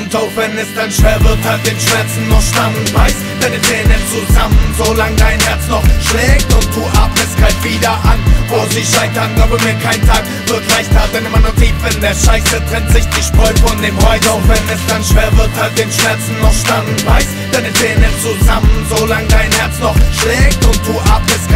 Und auch wenn es dann schwer wird, halt den Schmerzen noch standen Beiß deine Zähne zusammen, solange dein Herz noch schlägt Und du atmest kalt wieder an, wo sie scheitern Glaube mir, kein Tag wird leichter, denn immer noch tief in der Scheiße Trennt sich die Spreu von dem Heu Auch wenn es dann schwer wird, halt den Schmerzen noch standen Beiß deine Zähne zusammen, solange dein Herz noch schlägt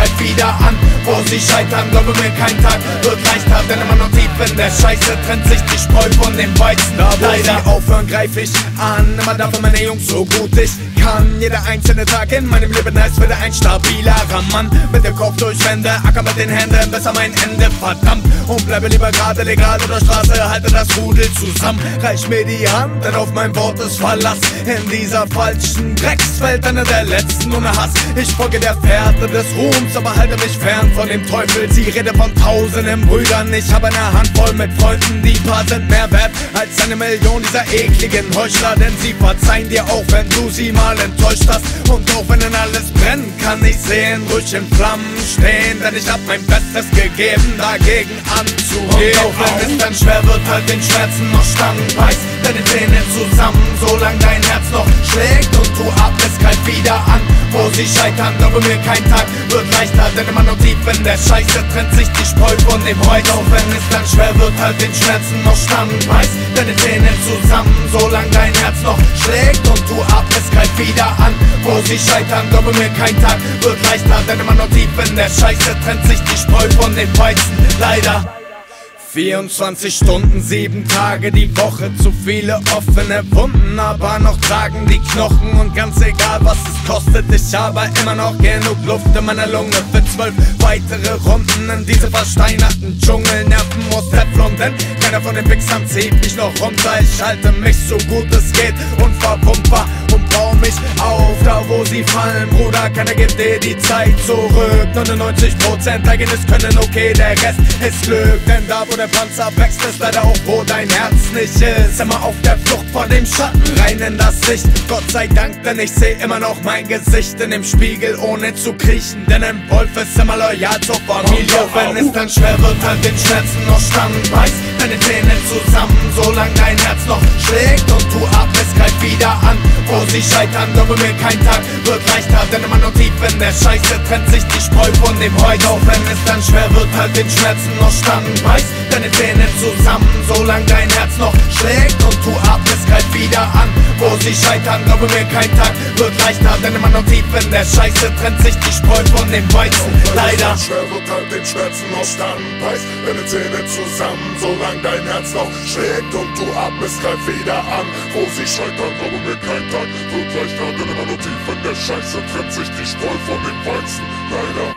Kalt wieder an, wo sie scheitern. Glaube mir, kein Tag wird leichter, denn immer noch tief in der Scheiße Trennt sich die Spreu von dem Weizen. Da wo Leider. sie aufhören, greif ich an. Immer dafür meine Jungs so gut ich kann. Jeder einzelne Tag in meinem Leben heißt wieder ein stabilerer Mann. Mit dem Kopf durch Wände, Acker mit den Händen Besser mein Ende, verdammt. Und bleibe lieber gerade legal oder Straße Halte das Rudel zusammen. Reich mir die Hand, denn auf mein Wort ist Verlass. In dieser falschen Dreckswelt einer der letzten ohne Hass. Ich folge der Fährte des Ruhms, aber halte mich fern von dem Teufel. Sie rede von tausenden Brüdern. Ich habe eine Handvoll mit Freunden Die paar sind mehr wert als eine Million dieser ekligen Heuchler. Denn sie verzeihen dir auch, wenn du sie mal enttäuscht hast. Und auch wenn dann alles brennt, kann ich sehen, ruhig in Flammen stehen. Denn ich hab mein Bestes gegeben, dagegen anzugehen. Und auch wenn es dann schwer wird, halt den Schmerzen noch standen Beiß deine Zähne zusammen, solange dein Herz noch schlägt Und du atmest kalt wieder an, wo sie scheitern Glaube mir, kein Tag wird leichter, denn immer noch tief in der Scheiße Trennt sich die Spreu von dem Heu Auch wenn es dann schwer wird, halt den Schmerzen noch standen Beiß deine Zähne zusammen, solange dein Herz noch schlägt Und du atmest kalt wieder wieder an, wo sie scheitern. Glaube mir, kein Tag wird leichter, denn immer noch tief in der Scheiße trennt sich die Spreu von dem Weizen. Leider. 24 Stunden, 7 Tage die Woche, zu viele offene Wunden, aber noch tragen die Knochen und ganz egal was es kostet, ich habe immer noch genug Luft in meiner Lunge für zwölf weitere Runden in diese versteinerten Dschungel. Nerven muss Teflon, denn keiner von den Wichsern zieht mich noch runter. Ich halte mich so gut es geht und bau mich auf, da wo sie fallen, Bruder, keiner gibt dir die Zeit zurück. 99% eigenes Können, okay, der Rest ist Glück, denn da wo der Panzer wächst, ist leider auch wo dein Herz nicht ist. Immer auf der Flucht vor dem Schatten, rein in das Licht. Gott sei Dank, denn ich seh immer noch mein Gesicht in dem Spiegel, ohne zu kriechen. Denn ein Wolf ist immer loyal zur Familie. Und wenn es dann schwer wird, halt den Schmerzen noch standen, beiß deine Zähne zusammen, solange dein Herz noch schlägt und du atmest kalt wieder an, wo sie scheitern. Glaube mir, kein Tag wird leichter, denn immer noch tief in der Scheiße trennt sich die Spreu von dem Heu. Auch wenn es dann schwer wird, halt den Schmerzen noch standen, beiß deine Zähne zusammen, solange dein Herz noch schlägt und du atmest kalt wieder an, wo sie scheitern. Glaube mir, kein Tag wird leichter, denn immer noch tief in der Scheiße trennt sich die Spreu von dem Weizen. Leider. Schwer wird halt den Schmerzen noch standen, beiß deine Zähne zusammen, solange dein Herz noch schlägt und du atmest kalt wieder an, wo sie scheitern. Glaube mir, kein Tag wird leichter, denn immer noch tief in der Scheiße trennt sich die Spreu von dem Weizen. Leider.